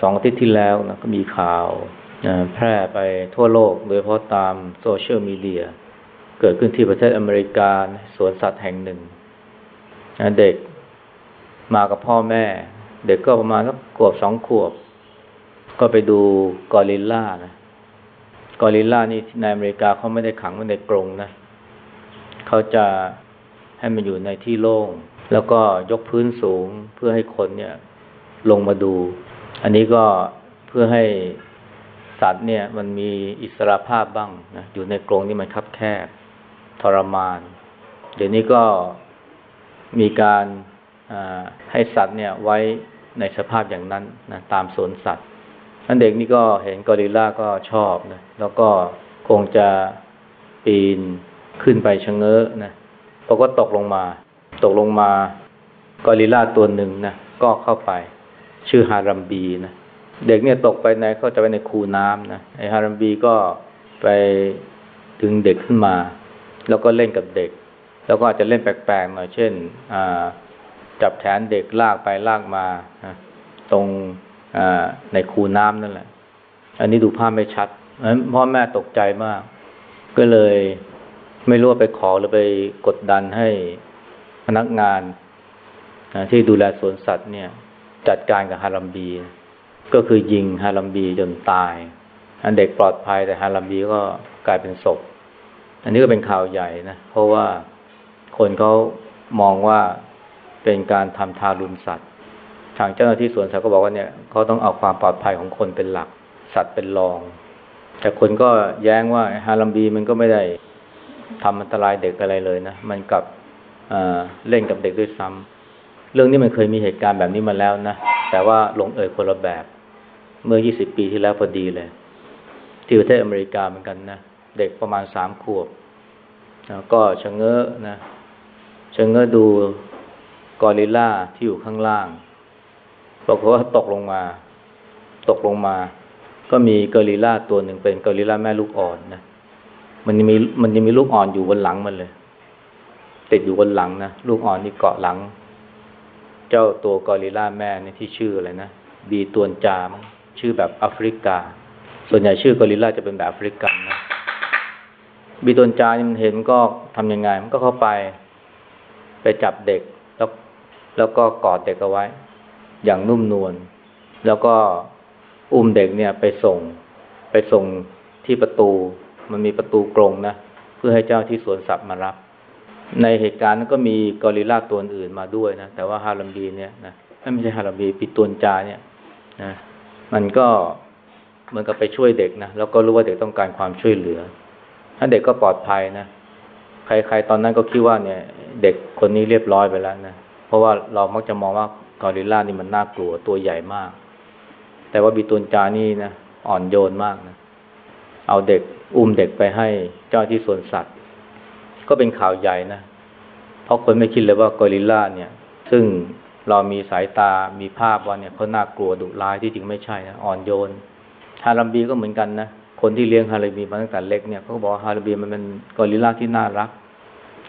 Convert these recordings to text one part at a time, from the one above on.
สองอาทิตย์ที่แล้วนะก็มีข่าวนะแพร่ไปทั่วโลก โดยเฉพาะตามโซเชียลมีเดีย เกิดขึ้นที่ประเทศอเมริกาสวนสัตว์แห่งหนึ่งนะเด็กมากับพ่อแม่ เด็กก็ประมาณสักขวบสองขวบ ก็ไปดูกอริลลานะกอริลลานี่ในอเมริกาเขาไม่ได้ขังไว้ในกรงนะเขาจะให้มันอยู่ในที่โล่ง แล้วก็ยกพื้นสูงเพื่อให้คนเนี่ย ลงมาดู อันนี้ก็เพื่อให้สัตว์เนี่ยมันมีอิสระภาพบ้างนะอยู่ในกรงนี่มันคับแคบทรมาน เดี๋ยวนี้ก็มีการให้สัตว์เนี่ยไว้ในสภาพอย่างนั้นนะตามสวนสัตว์ท่านเด็กนี่ก็เห็นกอริลลาก็ชอบนะแล้วก็คงจะปีนขึ้นไปชะเง้อนะพอก็ตกลงมา ตกลงมากอริลลาตัวหนึ่งนะก็เข้าไป ชื่อฮารัมบีนะเด็กเนี่ยตกไปในเขาจะไปในคูน้ำนะไอฮารัมบีก็ไปดึงเด็กขึ้นมา แล้วก็เล่นกับเด็ก แล้วก็อาจจะเล่นแปลกๆหน่อยเช่นจับแขนเด็กลากไปลากมาตรงในคูน้ำนั่นแหละ อันนี้ดูภาพไม่ชัดพ่อแม่ตกใจมาก ก็เลยไม่รู้ว่าไปขอหรือไปกดดันให้พนักงานที่ดูแลสวนสัตว์เนี่ย จัดการกับฮารัมบี ก็คือยิงฮารัมบีจนตาย อันเด็กปลอดภัยแต่ฮารัมบีก็กลายเป็นศพ อันนี้ก็เป็นข่าวใหญ่นะ เพราะว่าคนเขามองว่าเป็นการทำทารุณสัตว์ ทางเจ้าหน้าที่สวนสัตว์ก็บอกว่าเนี่ยเขาต้องเอาความปลอดภัยของคนเป็นหลัก สัตว์เป็นรอง แต่คนก็แย้งว่าฮารัมบีมันก็ไม่ได้ทำอันตรายเด็กอะไรเลยนะ มันกับเล่นกับเด็กด้วยซ้ำ เรื่องนี้มันเคยมีเหตุการณ์แบบนี้มาแล้วนะ แต่ว่าลงเอยคนละแบบ เมื่อ 20 ปีที่แล้วพอดีเลย ที่ประเทศอเมริกาเหมือนกันนะ เด็กประมาณสามขวบก็ชะเง้อนะชะเง้อดูกอริลลาที่อยู่ข้างล่างบอกว่าตกลงมา ตกลงมา ก็มีกอริลลาตัวหนึ่งเป็นกอริลลาแม่ลูกอ่อนนะมันยังมีมันยังมีลูกอ่อนอยู่บนหลังมันเลย ติดอยู่บนหลังนะลูกอ่อนนี่เกาะหลัง เจ้าตัวกอริลลาแม่นี่ที่ชื่ออะไรนะบีตวนจามชื่อแบบแอฟริกา ส่วนใหญ่ชื่อกอริลลาจะเป็นแบบแอฟริกันนะบีตวนจามันเห็นก็ทํำยังไง มันก็เข้าไปไปจับเด็กแล้วแล้วก็กอดเด็กเอาไว้ อย่างนุ่มนวลแล้วก็อุ้มเด็กเนี่ยไปส่งไปส่งที่ประตู มันมีประตูกรงนะ เพื่อให้เจ้าที่สวนสัตว์มารับ ในเหตุการณ์นั้นก็มีกอริลลาตัวอื่นมาด้วยนะ แต่ว่าฮารัมบีเนี่ยนะไม่ใช่ฮารัมบีปิตวนจาเนี่ยนะมันก็เหมือนกับไปช่วยเด็กนะแล้วก็รู้ว่าเด็กต้องการความช่วยเหลือ ถ้าเด็กก็ปลอดภัยนะใครๆตอนนั้นก็คิดว่าเนี่ย เด็กคนนี้เรียบร้อยไปแล้วนะเพราะว่าเรามักจะมองว่ากอริลลานี่มันน่ากลัวตัวใหญ่มาก แต่ว่าบิตุนจานี่นะอ่อนโยนมากนะเอาเด็กอุ้มเด็กไปให้เจ้าที่สวนสัตว์ ก็เป็นข่าวใหญ่นะ เพราะคนไม่คิดเลยว่ากอริลลาเนี่ย ซึ่งเรามีสายตามีภาพว่าเนี่ยเขาน่ากลัวดุร้ายที่จริงไม่ใช่นะอ่อนโยน ฮารัมบีก็เหมือนกันนะ คนที่เลี้ยงฮารัมบีมาตั้งแต่เล็กเนี่ยเขาบอกว่าฮารัมบีมันเป็นกอริลลาที่น่ารัก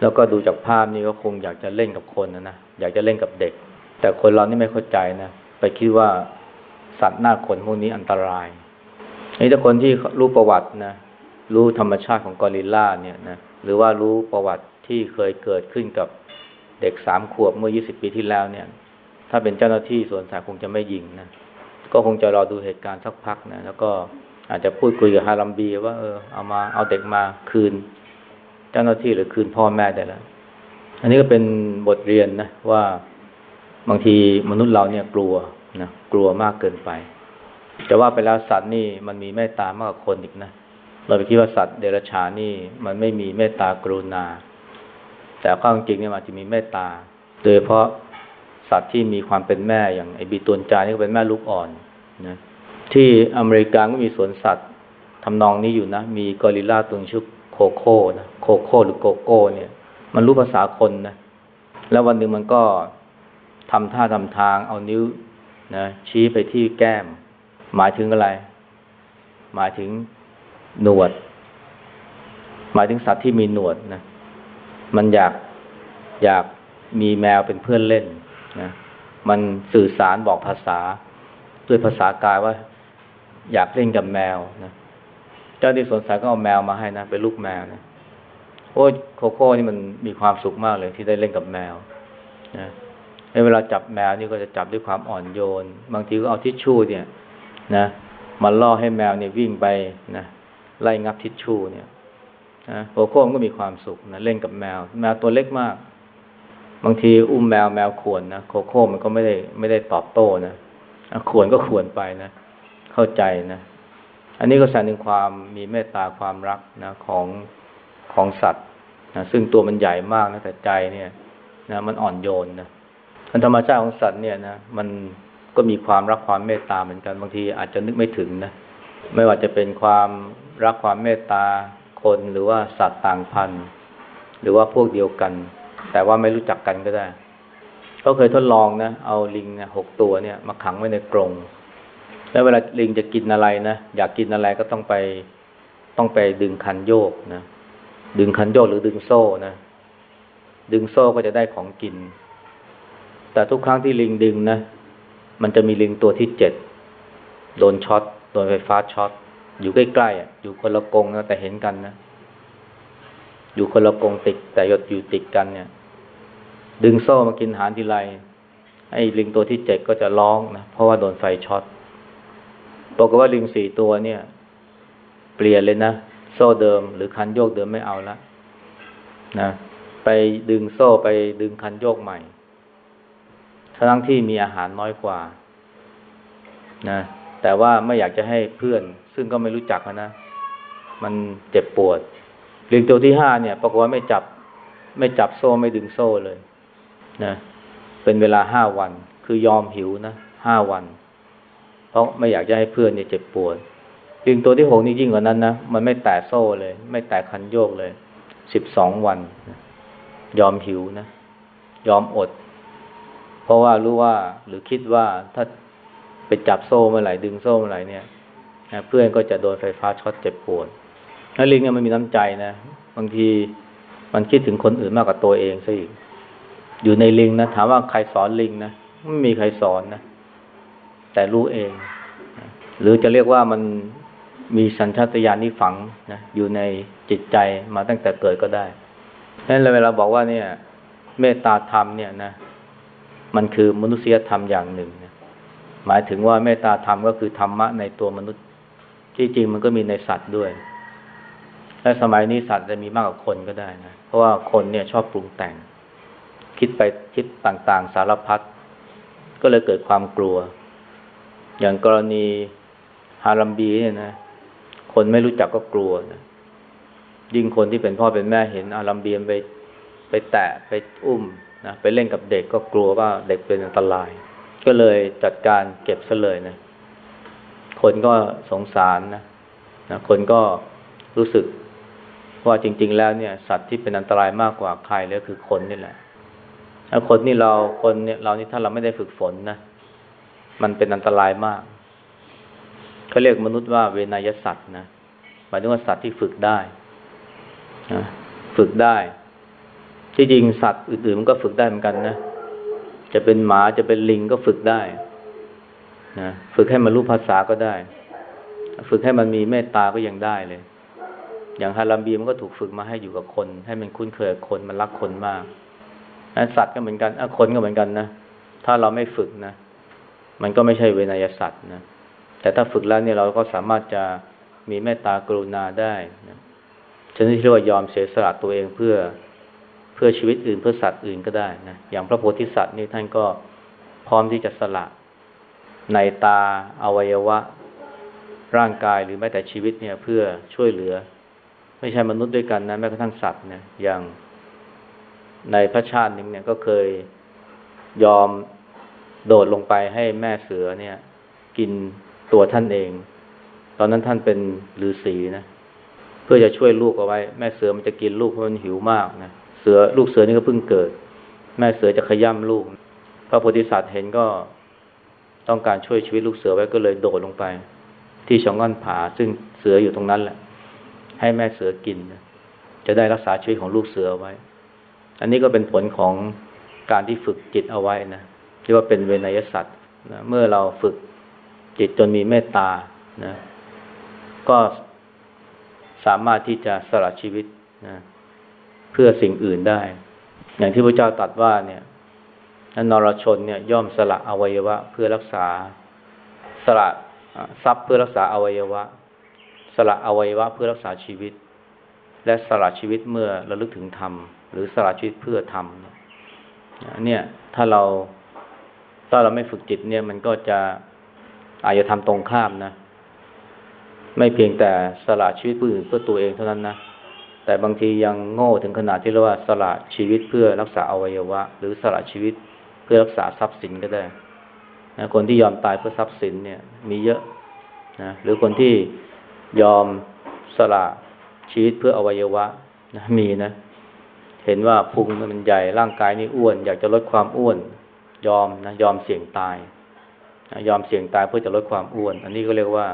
แล้วก็ดูจากภาพนี่ก็คงอยากจะเล่นกับคนนะนะอยากจะเล่นกับเด็ก แต่คนเรานี่ไม่เข้าใจนะไปคิดว่าสัตว์หน้าขนพวกนี้อันตรายนี่ถ้าคนที่รู้ประวัตินะ รู้ธรรมชาติของกอริลลาเนี่ยนะหรือว่ารู้ประวัติที่เคยเกิดขึ้นกับเด็กสามขวบเมื่อยี่สิบปีที่แล้วเนี่ย ถ้าเป็นเจ้าหน้าที่สวนสัตว์คงจะไม่ยิงนะก็คงจะรอดูเหตุการณ์สักพักนะแล้วก็อาจจะพูดคุยกับฮารัมบีว่าเออเอามาเอาเด็กมาคืน เจ้าหน้าที่หรือคืนพ่อแม่ได้แล้วอันนี้ก็เป็นบทเรียนนะว่าบางทีมนุษย์เราเนี่ยกลัวนะกลัวมากเกินไป แต่ว่าไปแล้วสัตว์นี่มันมีเมตตามากกว่าคนอีกนะ เราไปคิดว่าสัตว์เดรัจฉานนี่ มันไม่มีเมตตากรุณา แต่ความจริงเนี่ยมันจะมีเมตตา โดยเพราะสัตว์ที่มีความเป็นแม่อย่างไอบีตุนจานี่ก็เป็นแม่ลูกอ่อนนะที่อเมริกาก็มีสวนสัตว์ทำนองนี้อยู่นะ มีกอริลลาตัวชื่อโคโค่นะโคโค่หรือโกโก้ เนี่ย มันรู้ภาษาคนนะแล้ววันหนึ่งมันก็ทำท่าทำทางเอานิ้วนะชี้ไปที่แก้ม หมายถึงอะไร หมายถึง หนวด หมายถึงสัตว์ที่มีหนวดนะ มันอยากอยากมีแมวเป็นเพื่อนเล่นนะมันสื่อสารบอกภาษา ด้วยภาษากายว่า อยากเล่นกับแมวนะเจ้าที่สวนสัตว์ก็เอาแมวมาให้นะเป็นลูกแมวนะโอ้ยโคโค่นี่มันมีความสุขมากเลยที่ได้เล่นกับแมวนะเวลาจับแมวนี่ก็จะจับด้วยความอ่อนโยน บางทีก็เอาทิชชู่เนี่ย นะมาล่อให้แมวเนี่ยวิ่งไปนะ ไล่งับทิชชู่เนี่ยนะโคโค่มันก็มีความสุขนะเล่นกับแมว แมวตัวเล็กมาก บางทีอุ้มแมวแมวขวนนะโคโค่มันก็ไม่ได้ไม่ได้ตอบโต้นะขวนก็ขวนไปนะ เข้าใจนะ อันนี้ก็แสดงถึงความมีเมตตาความรักนะของของสัตว์นะซึ่งตัวมันใหญ่มากนะแต่ใจเนี่ยนะมันอ่อนโยนนะธรรมชาติของสัตว์เนี่ยนะมันก็มีความรักความเมตตาเหมือนกันบางทีอาจจะนึกไม่ถึงนะ ไม่ว่าจะเป็นความรักความเมตตาคนหรือว่าสัตว์ต่างพันธุ์ หรือว่าพวกเดียวกัน แต่ว่าไม่รู้จักกันก็ได้เขาเคยทดลองนะ เอาลิงหกตัวเนี่ย มาขังไว้ในกรงแล้วเวลาลิงจะกินอะไรนะอยากกินอะไรก็ต้องไปต้องไปดึงคันโยกนะดึงคันโยกหรือดึงโซ่นะดึงโซ่ก็จะได้ของกิน แต่ทุกครั้งที่ลิงดึงนะมันจะมีลิงตัวที่เจ็ดโดนช็อต โดนไฟฟ้าช็อตอยู่ใกล้ๆอะอยู่คนละกรงนะแต่เห็นกันนะ อยู่คนละกรงติด แต่ยดอยู่ติดกันเนี่ย ดึงโซ่มากินอาหารทีไรไอ้ลิงตัวที่เจ็ดก็จะร้องนะเพราะว่าโดนไฟช็อตบอกว่าลิงสี่ตัวเนี่ย เปลี่ยนเลยนะโซ่เดิม หรือคันโยกเดิมไม่เอาละนะไปดึงโซ่ไปดึงคันโยกใหม่ทั้งที่มีอาหารน้อยกว่า นะ แต่ว่าไม่อยากจะให้เพื่อน ซึ่งก็ไม่รู้จักนะ มันเจ็บปวดลิงตัวที่ห้าเนี่ยปรากฏว่าไม่จับ ไม่จับโซ่ไม่ดึงโซ่เลย นะ เป็นเวลาห้าวัน คือยอมหิวนะห้าวัน เพราะไม่อยากจะให้เพื่อนเนี่ยเจ็บปวดลิงตัวที่หกนี่ยิ่งกว่านั้นนะมันไม่แตะโซ่เลย ไม่แตะคันโยกเลยสิบสองวัน ยอมหิวนะ ยอมอด เพราะว่ารู้ว่าหรือคิดว่าถ้า ไปจับโซ่เมื่อไหร่ดึงโซ่เมื่อไหร่เนี่ยเพื่อนก็จะโดนไฟฟ้าช็อตเจ็บปวดแล้วลิงเนี่ยมันมีน้ำใจนะบางทีมันคิดถึงคนอื่นมากกว่าตัวเองซะอีก อยู่ในลิงนะถามว่าใครสอนลิงนะไม่มีใครสอนนะ แต่รู้เอง หรือจะเรียกว่ามันมีสัญชาตญาณนี้ฝังนะอยู่ในจิตใจมาตั้งแต่เกิดก็ได้ดังนั้นเวลาบอกว่าเนี่ย เมตตาธรรมเนี่ยนะ มันคือมนุษยธรรมอย่างหนึ่ง หมายถึงว่าเมตตาธรรมก็คือธรรมะในตัวมนุษย์ที่จริงมันก็มีในสัตว์ด้วย และสมัยนี้สัตว์จะมีมากกว่าคนก็ได้นะ เพราะว่าคนเนี่ยชอบปรุงแต่ง คิดไปคิดต่างๆ สารพัดก็เลยเกิดความกลัว อย่างกรณีฮารัมบีเนี่ยนะ คนไม่รู้จักก็กลัวนะยิ่งคนที่เป็นพ่อเป็นแม่เห็นอารัมเบียมไปไปแตะไปอุ้มนะไปเล่นกับเด็กก็กลัวว่าเด็กเป็นอันตราย ก็เลยจัดการเก็บซะเลยนะ คนก็สงสารนะนะ คนก็รู้สึกว่าจริง ๆ แล้วเนี่ย สัตว์ที่เป็นอันตรายมากกว่าใครเลยคือคนนี่แหละถ้าคนนี่เราคนเนี่ยเรานี่ถ้าเราไม่ได้ฝึกฝนนะ มันเป็นอันตรายมากเขาเรียกมนุษย์ว่าเวนยสัตว์นะหมายถึงว่าสัตว์ที่ฝึกได้นะฝึกได้ ที่จริงสัตว์อื่นๆมันก็ฝึกได้เหมือนกันนะ จะเป็นหมาจะเป็นลิงก็ฝึกได้นะฝึกให้มันรู้ภาษาก็ได้ ฝึกให้มันมีเมตตาก็ยังได้เลย อย่างฮารัมบีมันก็ถูกฝึกมาให้อยู่กับคน ให้มันคุ้นเคยกับคนมันรักคนมากนะสัตว์ก็เหมือนกันคนก็เหมือนกันนะถ้าเราไม่ฝึกนะ มันก็ไม่ใช่เวนยสัตว์นะแต่ถ้าฝึกแล้วเนี่ยเราก็สามารถจะมีเมตตากรุณาได้นะชนิดที่เรียกว่ายอมเสียสละตัวเองเพื่อ พื่อชีวิตอื่นเพื่อสัตว์อื่นก็ได้นะอย่างพระโพธิสัตว์นี่ท่านก็พร้อมที่จะสละในตาอวัยวะ ร่างกายหรือแม้แต่ชีวิตเนี่ย เพื่อช่วยเหลือ ไม่ใช่มนุษย์ด้วยกันนะแม้กระทั่งสัตว์เนี่ยอย่างในพระชาติหนึ่งเนี่ยก็เคยยอมโดดลงไปให้แม่เสือเนี่ย กินตัวท่านเอง ตอนนั้นท่านเป็นฤาษีนะเพื่อจะช่วยลูกเอาไว้ แม่เสือมันจะกินลูกเพราะมันหิวมากนะ เสือลูกเสือนี่ก็เพิ่งเกิด แม่เสือจะขย่ำลูก พระโพธิสัตว์เห็นก็ต้องการช่วยชีวิตลูกเสือไว้ก็เลยโดดลงไป ที่ช่องง่อนผาซึ่งเสืออยู่ตรงนั้นแหละ ให้แม่เสือกิน จะได้รักษาชีวิตของลูกเสือไว้ อันนี้ก็เป็นผลของการที่ฝึกจิตเอาไว้นะที่ว่าเป็นเวนยสัตว์นะเมื่อเราฝึกจิตจนมีเมตตานะ ก็สามารถที่จะสละชีวิตนะ เพื่อสิ่งอื่นได้ อย่างที่พระเจ้าตรัสว่าเนี่ยนรชนเนี่ยย่อมสละอวัยวะ เพื่อรักษาสละทรัพย์เพื่อรักษาอวัยวะ สละอวัยวะเพื่อรักษาชีวิต และสละชีวิตเมื่อระลึกถึงธรรม หรือสละชีวิตเพื่อธรรมเนี่ยถ้าเราถ้าเราไม่ฝึกจิตเนี่ยมันก็จะอาจจะทำตรงข้ามนะ ไม่เพียงแต่สละชีวิตผู้อื่นเพื่อตัวเองเท่านั้นนะ แต่บางทียังโง่ถึงขนาดที่เรียกว่าสละชีวิตเพื่อรักษาอวัยวะ หรือสละชีวิตเพื่อรักษาทรัพย์สินก็ได้นะคนที่ยอมตายเพื่อทรัพย์สินเนี่ย มีเยอะนะหรือคนที่ยอมสละชีวิตเพื่ออวัยวะนะมีนะ เห็นว่าพุงมันใหญ่ร่างกายนี่อ้วน อยากจะลดความอ้วน ยอมนะยอมเสี่ยงตายนะยอมเสี่ยงตายเพื่อจะลดความอ้วน อันนี้ก็เรียกว่า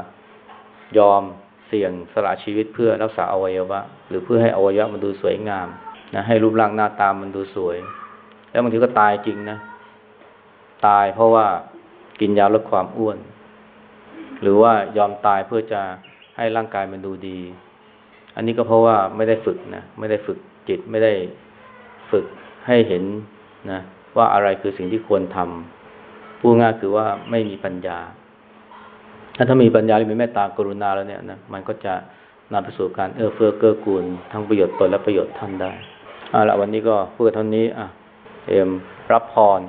ยอม เสี่ยงสละชีวิตเพื่อรักษาอวัยวะ หรือเพื่อให้อวัยวะมันดูสวยงามนะให้รูปร่างหน้าตามันดูสวย แล้วบางทีก็ตายจริงนะ ตายเพราะว่ากินยาลดความอ้วน หรือว่ายอมตายเพื่อจะให้ร่างกายมันดูดี อันนี้ก็เพราะว่าไม่ได้ฝึกนะไม่ได้ฝึกจิตไม่ได้ฝึกให้เห็นนะ ว่าอะไรคือสิ่งที่ควรทำพูดง่ายคือว่าไม่มีปัญญา ถ้าถ้ามีปัญญาหรือมีเมตตากรุณาแล้วเนี่ยนะมันก็จะนำไปสู่การเอื้อเฟื้อเกื้อกูลทั้งประโยชน์ตนและประโยชน์ท่านได้เอาละวันนี้ก็พูดเท่านี้อะเอ็มรับพร